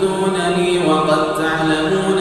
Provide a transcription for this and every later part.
تؤذونني وقد تعلمون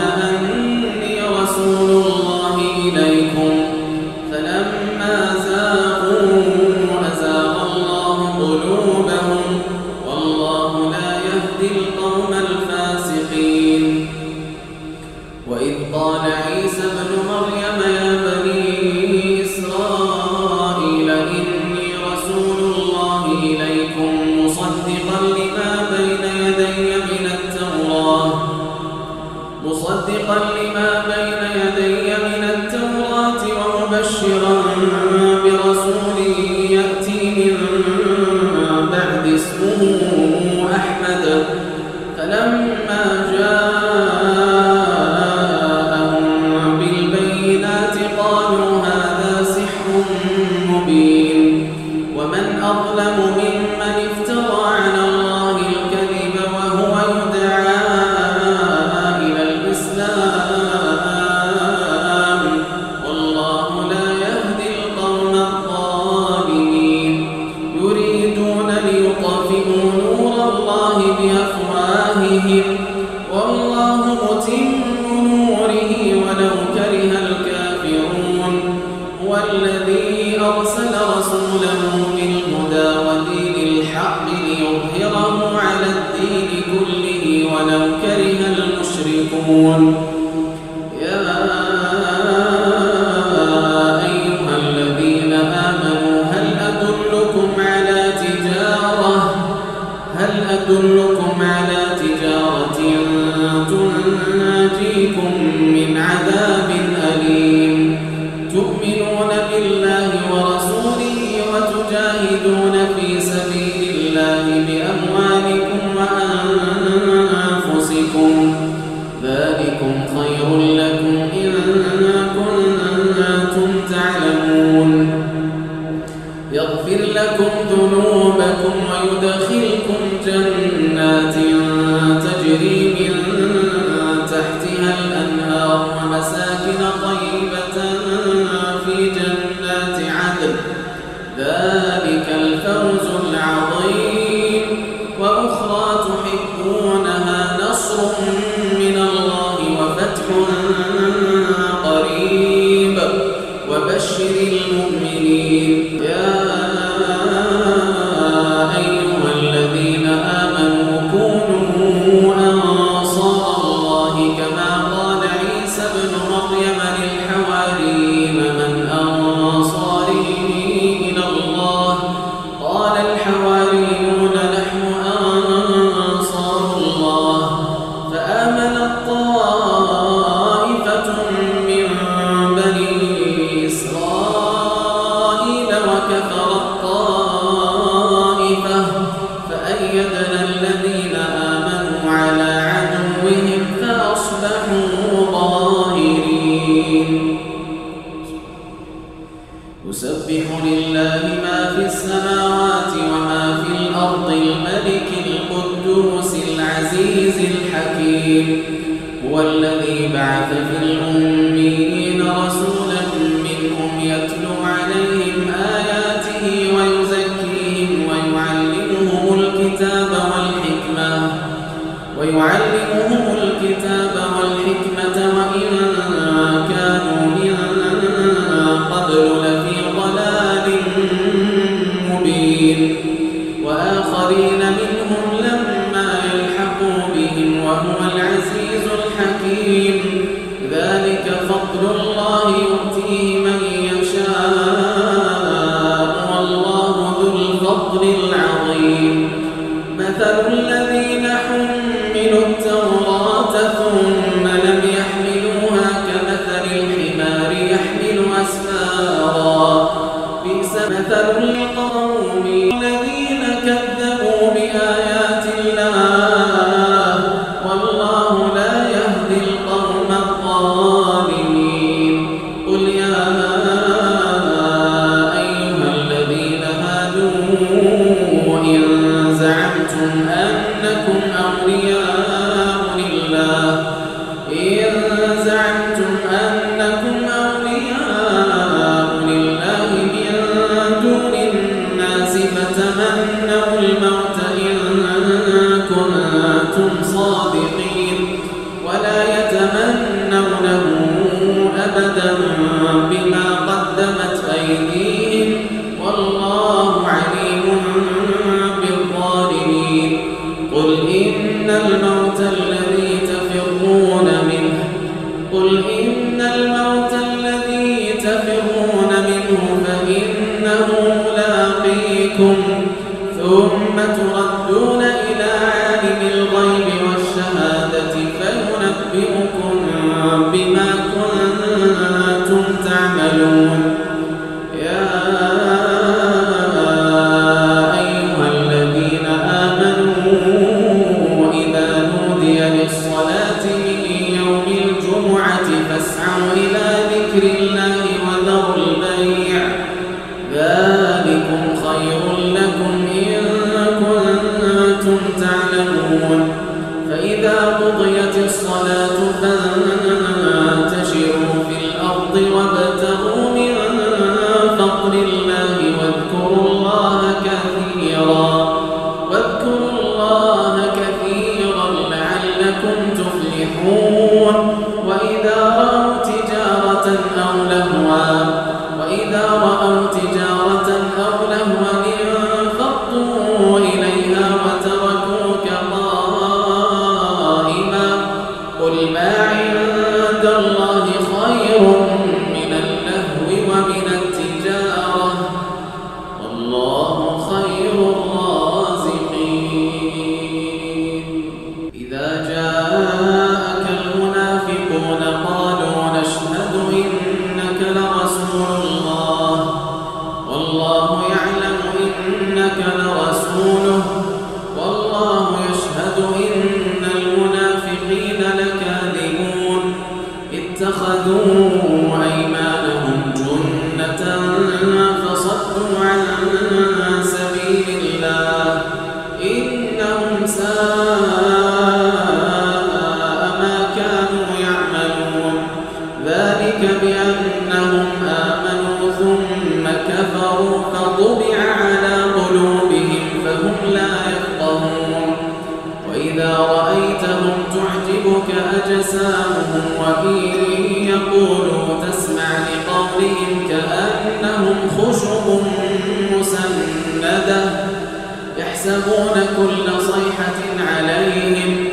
يحسبون كل صيحة عليهم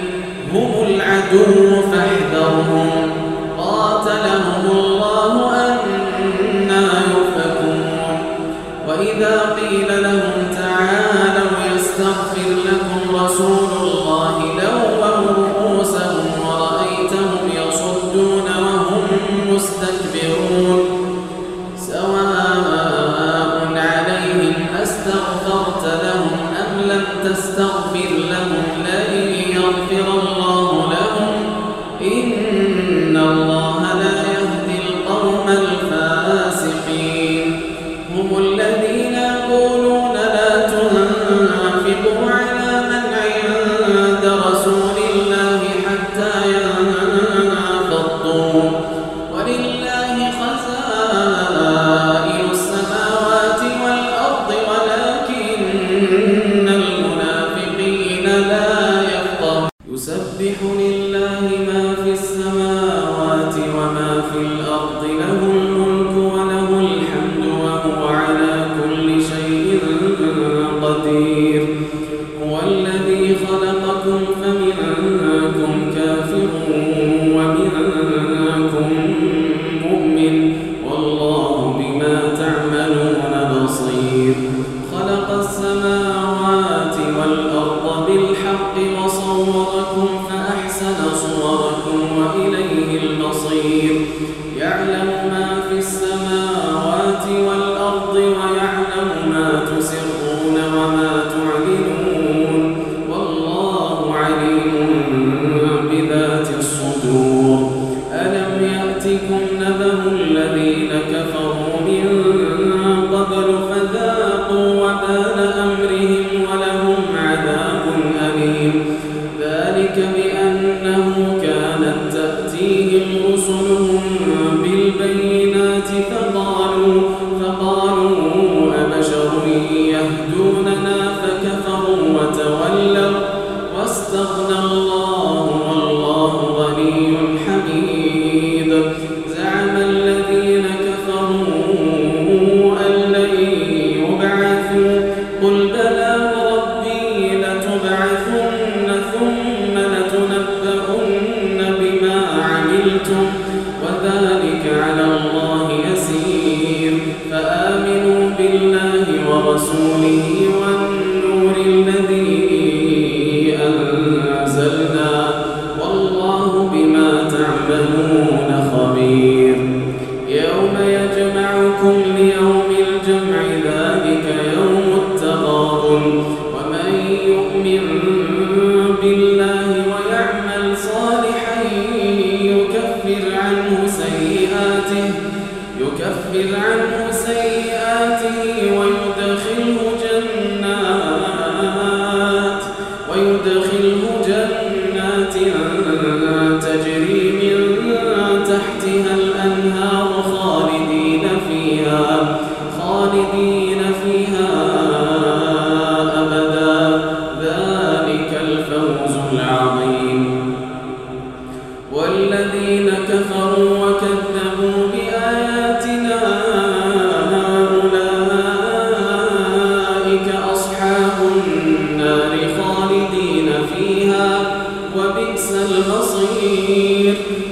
هم العدو فاحذرهم. قاتلهم الله أنا يفكون وإذا واتقوا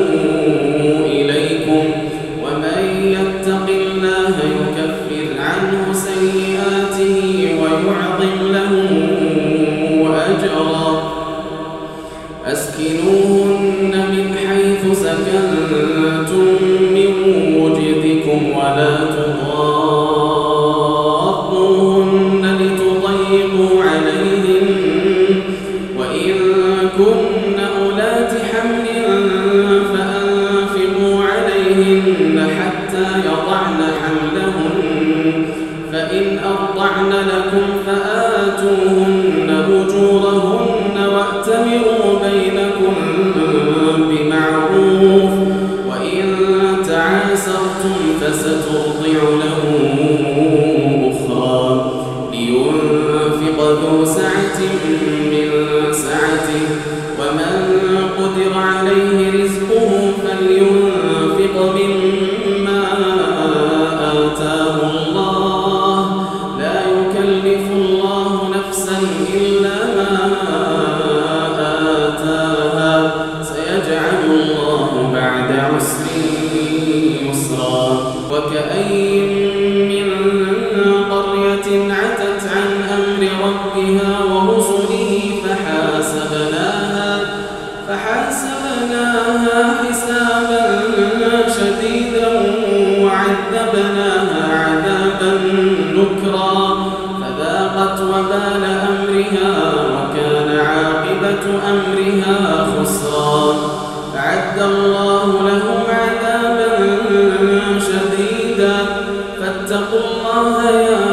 أمرها وكان عاقبة أمرها خسرا أعد الله لهم عذابا شديدا. فاتقوا الله يا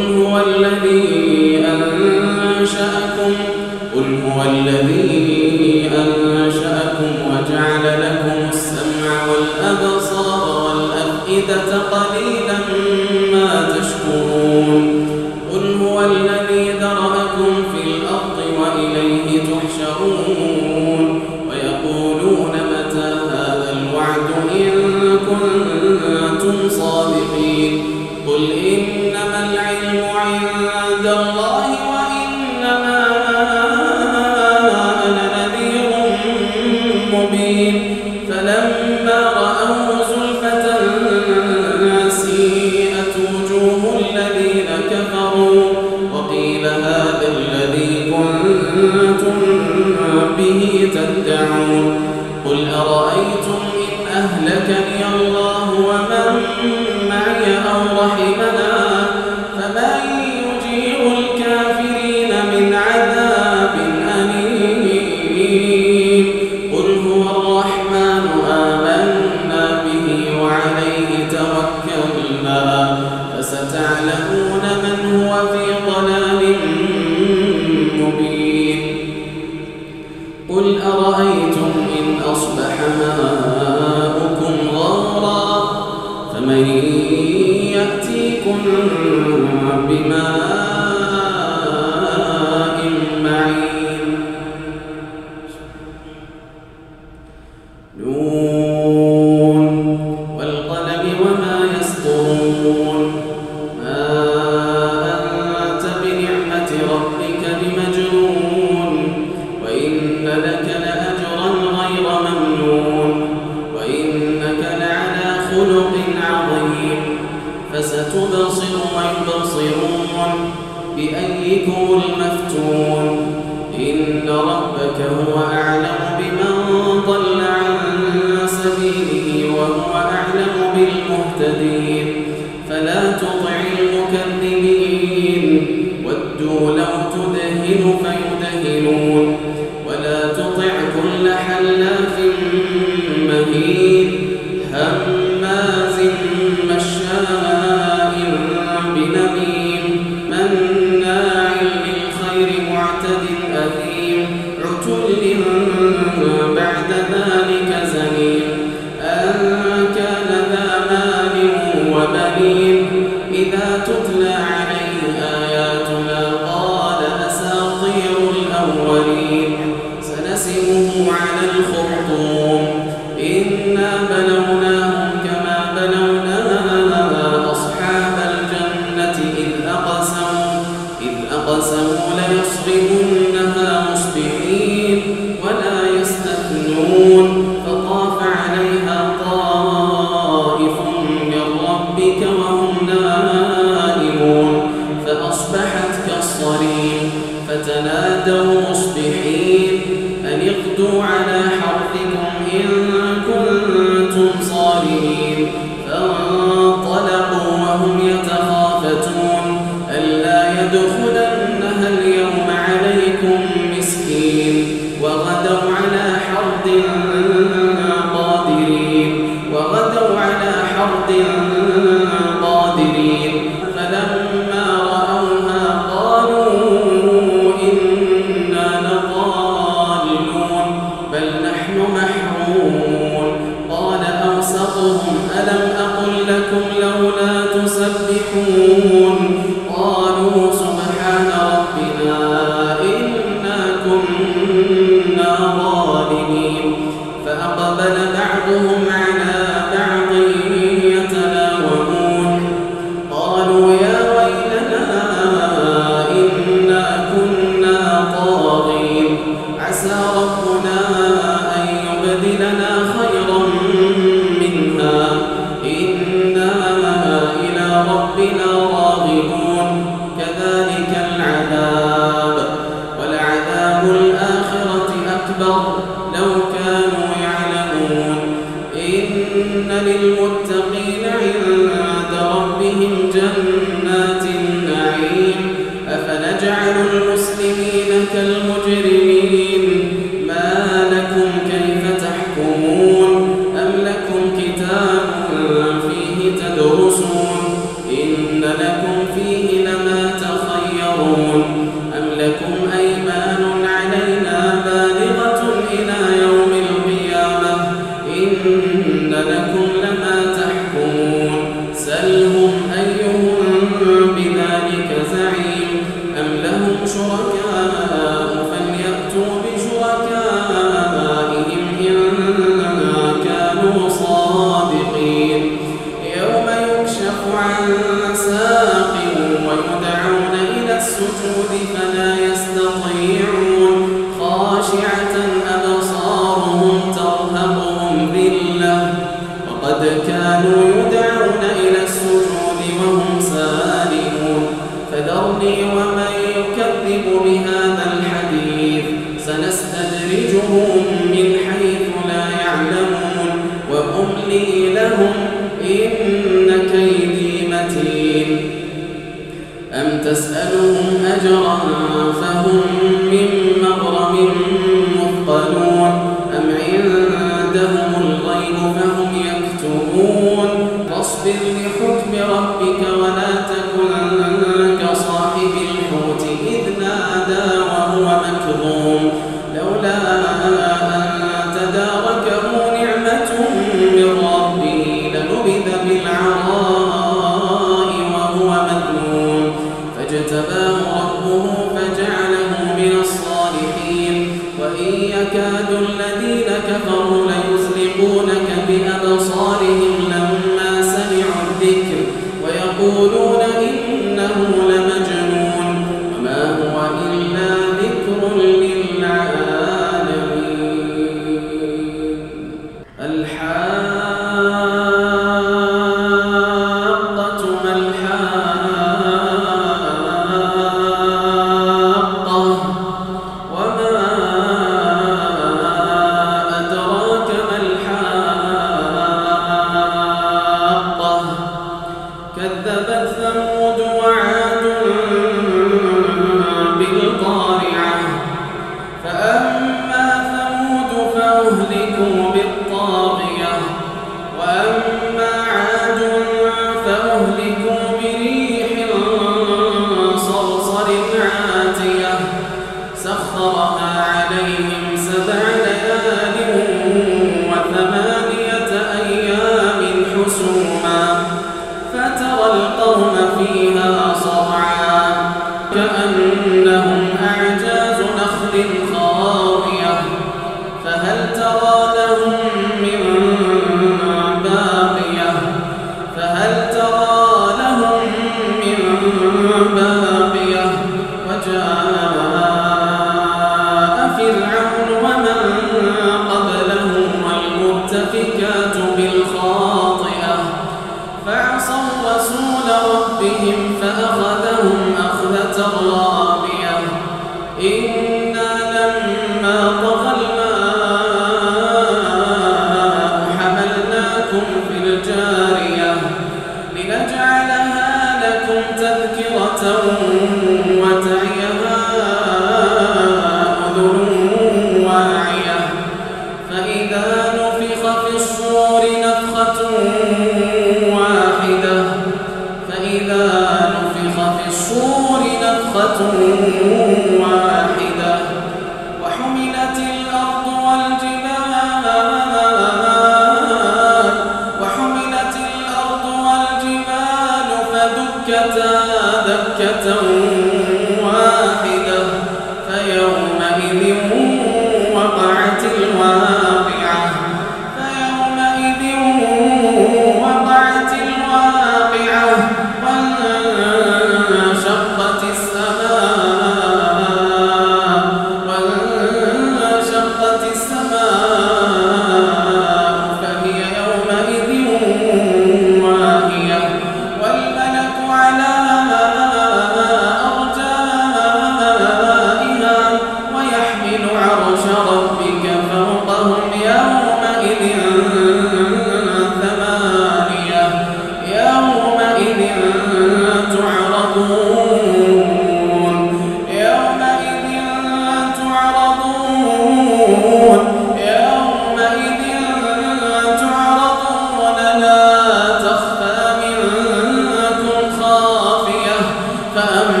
فأما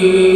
الرحيم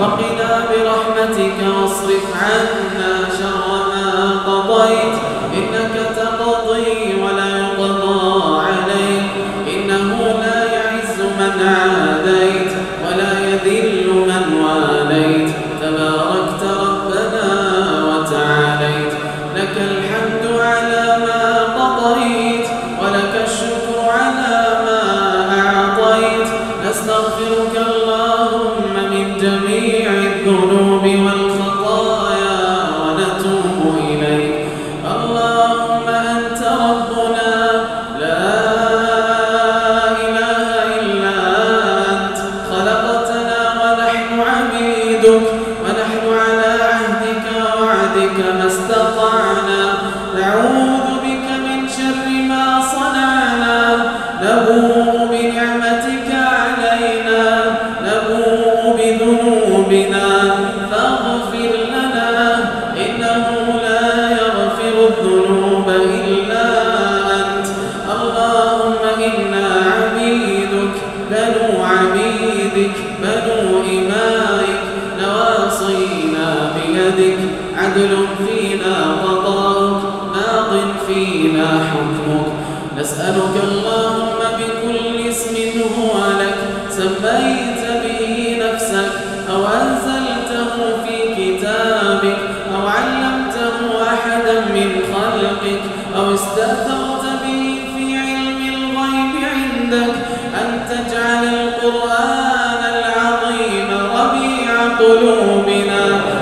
وقنا برحمتك واصرف عنا شر ما قضيت. إنك تقضي ولا يقضى عليك. إنه لا يعز من عاديت. قلوبنا